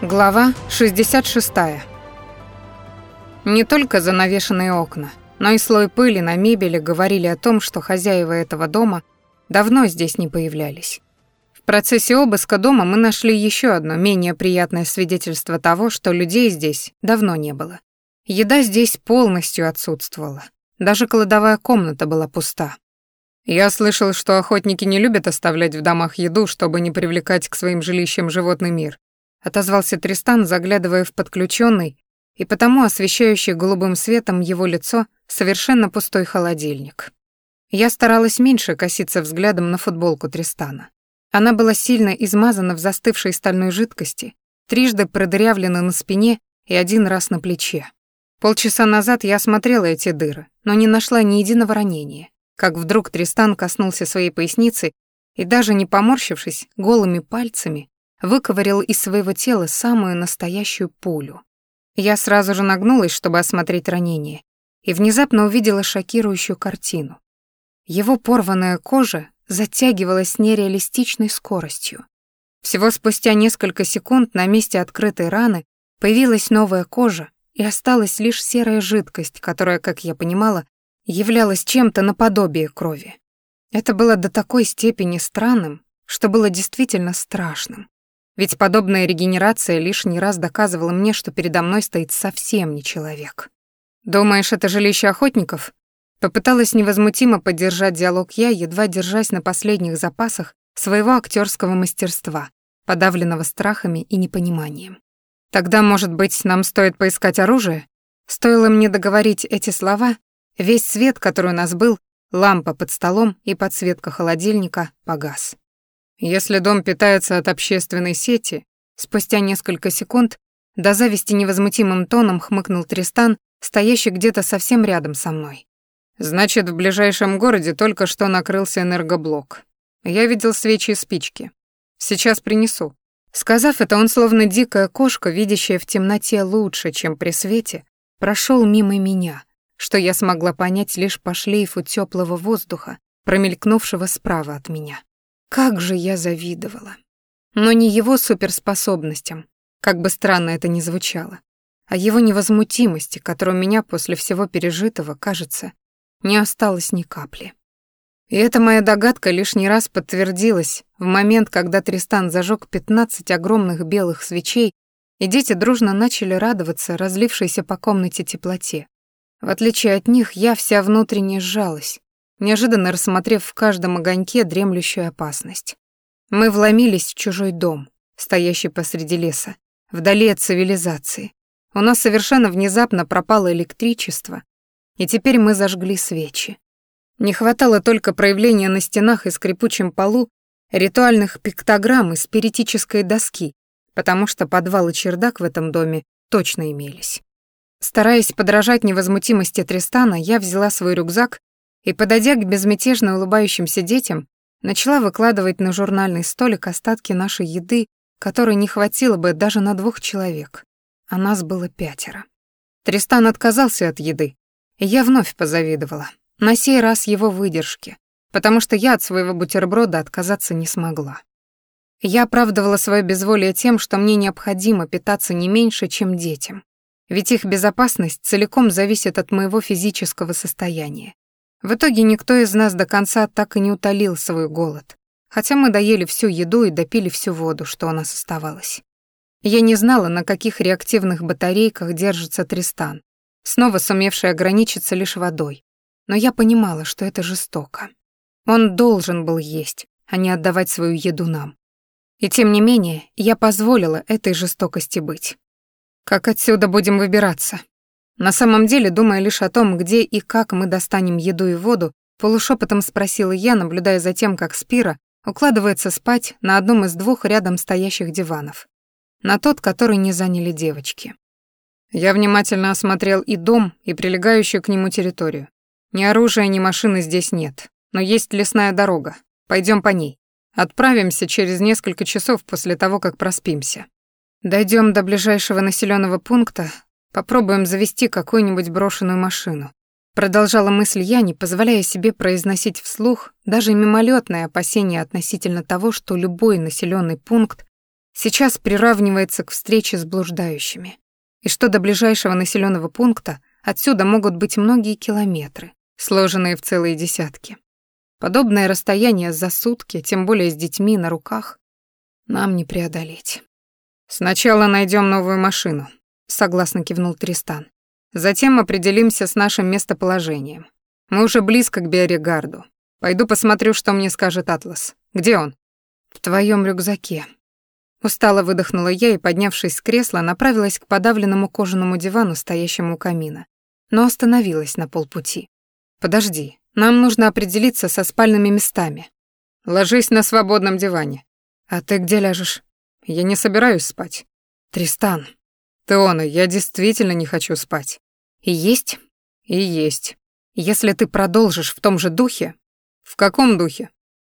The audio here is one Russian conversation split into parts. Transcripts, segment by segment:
Глава 66. Не только занавешенные окна, но и слой пыли на мебели говорили о том, что хозяева этого дома давно здесь не появлялись. В процессе обыска дома мы нашли еще одно менее приятное свидетельство того, что людей здесь давно не было. Еда здесь полностью отсутствовала. Даже кладовая комната была пуста. Я слышал, что охотники не любят оставлять в домах еду, чтобы не привлекать к своим жилищам животный мир отозвался Тристан, заглядывая в подключенный и потому освещающий голубым светом его лицо совершенно пустой холодильник. Я старалась меньше коситься взглядом на футболку Тристана. Она была сильно измазана в застывшей стальной жидкости, трижды продырявлена на спине и один раз на плече. Полчаса назад я осмотрела эти дыры, но не нашла ни единого ранения. Как вдруг Тристан коснулся своей поясницы и даже не поморщившись, голыми пальцами выковырял из своего тела самую настоящую пулю. Я сразу же нагнулась, чтобы осмотреть ранение, и внезапно увидела шокирующую картину. Его порванная кожа затягивалась с нереалистичной скоростью. Всего спустя несколько секунд на месте открытой раны появилась новая кожа, и осталась лишь серая жидкость, которая, как я понимала, являлась чем-то наподобие крови. Это было до такой степени странным, что было действительно страшным. Ведь подобная регенерация лишний раз доказывала мне, что передо мной стоит совсем не человек. «Думаешь, это жилище охотников?» Попыталась невозмутимо поддержать диалог я, едва держась на последних запасах своего актерского мастерства, подавленного страхами и непониманием. «Тогда, может быть, нам стоит поискать оружие?» Стоило мне договорить эти слова, весь свет, который у нас был, лампа под столом и подсветка холодильника, погас. Если дом питается от общественной сети, спустя несколько секунд до зависти невозмутимым тоном хмыкнул Тристан, стоящий где-то совсем рядом со мной. Значит, в ближайшем городе только что накрылся энергоблок. Я видел свечи и спички. Сейчас принесу. Сказав это, он словно дикая кошка, видящая в темноте лучше, чем при свете, прошел мимо меня, что я смогла понять лишь по шлейфу теплого воздуха, промелькнувшего справа от меня. Как же я завидовала. Но не его суперспособностям, как бы странно это ни звучало, а его невозмутимости, которой у меня после всего пережитого, кажется, не осталось ни капли. И эта моя догадка лишний раз подтвердилась в момент, когда Тристан зажег пятнадцать огромных белых свечей, и дети дружно начали радоваться разлившейся по комнате теплоте. В отличие от них, я вся внутренне сжалась, неожиданно рассмотрев в каждом огоньке дремлющую опасность. Мы вломились в чужой дом, стоящий посреди леса, вдали от цивилизации. У нас совершенно внезапно пропало электричество, и теперь мы зажгли свечи. Не хватало только проявления на стенах и скрипучем полу ритуальных пиктограмм из спиритической доски, потому что подвал и чердак в этом доме точно имелись. Стараясь подражать невозмутимости Тристана, я взяла свой рюкзак и, подойдя к безмятежно улыбающимся детям, начала выкладывать на журнальный столик остатки нашей еды, которой не хватило бы даже на двух человек. А нас было пятеро. Тристан отказался от еды, и я вновь позавидовала. На сей раз его выдержке, потому что я от своего бутерброда отказаться не смогла. Я оправдывала свое безволие тем, что мне необходимо питаться не меньше, чем детям. Ведь их безопасность целиком зависит от моего физического состояния. В итоге никто из нас до конца так и не утолил свой голод, хотя мы доели всю еду и допили всю воду, что у нас оставалось. Я не знала, на каких реактивных батарейках держится Тристан, снова сумевший ограничиться лишь водой. Но я понимала, что это жестоко. Он должен был есть, а не отдавать свою еду нам. И тем не менее, я позволила этой жестокости быть. Как отсюда будем выбираться? На самом деле, думая лишь о том, где и как мы достанем еду и воду, полушепотом спросила я, наблюдая за тем, как Спира укладывается спать на одном из двух рядом стоящих диванов. На тот, который не заняли девочки. Я внимательно осмотрел и дом, и прилегающую к нему территорию. Ни оружия, ни машины здесь нет, но есть лесная дорога. Пойдем по ней. Отправимся через несколько часов после того, как проспимся. Дойдем до ближайшего населенного пункта, Попробуем завести какую-нибудь брошенную машину. Продолжала мысль я, не позволяя себе произносить вслух даже мимолетное опасение относительно того, что любой населенный пункт сейчас приравнивается к встрече с блуждающими. И что до ближайшего населенного пункта, отсюда могут быть многие километры, сложенные в целые десятки. Подобное расстояние за сутки, тем более с детьми на руках, нам не преодолеть. Сначала найдем новую машину, согласно кивнул Тристан. Затем определимся с нашим местоположением. Мы уже близко к Биоригарду. Пойду посмотрю, что мне скажет Атлас. Где он? В твоем рюкзаке. Устало выдохнула я и, поднявшись с кресла, направилась к подавленному кожаному дивану, стоящему у камина, но остановилась на полпути. Подожди, нам нужно определиться со спальными местами. Ложись на свободном диване. А ты где ляжешь? Я не собираюсь спать. Тристан. Теона, я действительно не хочу спать. И есть? И есть. Если ты продолжишь в том же духе... В каком духе?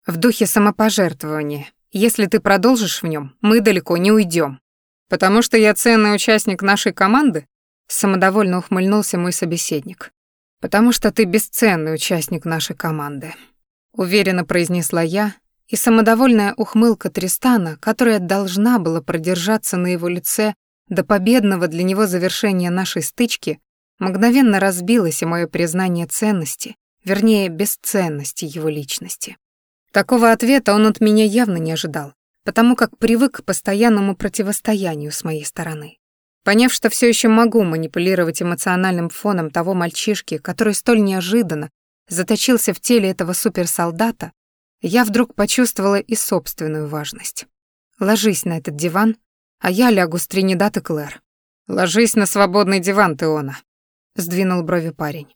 В духе самопожертвования. Если ты продолжишь в нем, мы далеко не уйдем. Потому что я ценный участник нашей команды? Самодовольно ухмыльнулся мой собеседник потому что ты бесценный участник нашей команды», — уверенно произнесла я, и самодовольная ухмылка Тристана, которая должна была продержаться на его лице до победного для него завершения нашей стычки, мгновенно разбилась и мое признание ценности, вернее, бесценности его личности. Такого ответа он от меня явно не ожидал, потому как привык к постоянному противостоянию с моей стороны. Поняв, что все еще могу манипулировать эмоциональным фоном того мальчишки, который столь неожиданно заточился в теле этого суперсолдата, я вдруг почувствовала и собственную важность. Ложись на этот диван, а я лягу с Тринидад и Клэр. Ложись на свободный диван, Теона, сдвинул брови парень.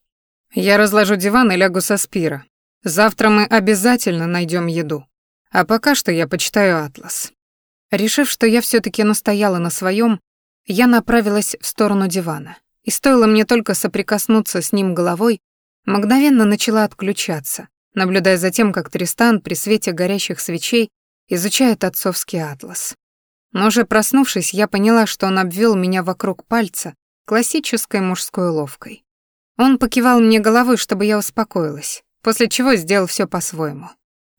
Я разложу диван и лягу со Спира. Завтра мы обязательно найдем еду. А пока что я почитаю атлас. Решив, что я все таки настояла на своем, я направилась в сторону дивана, и стоило мне только соприкоснуться с ним головой, мгновенно начала отключаться, наблюдая за тем, как Тристан при свете горящих свечей изучает отцовский атлас. Но уже проснувшись, я поняла, что он обвел меня вокруг пальца классической мужской уловкой. Он покивал мне головой, чтобы я успокоилась, после чего сделал все по-своему.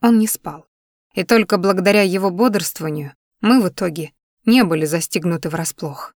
Он не спал. И только благодаря его бодрствованию мы в итоге не были застигнуты врасплох.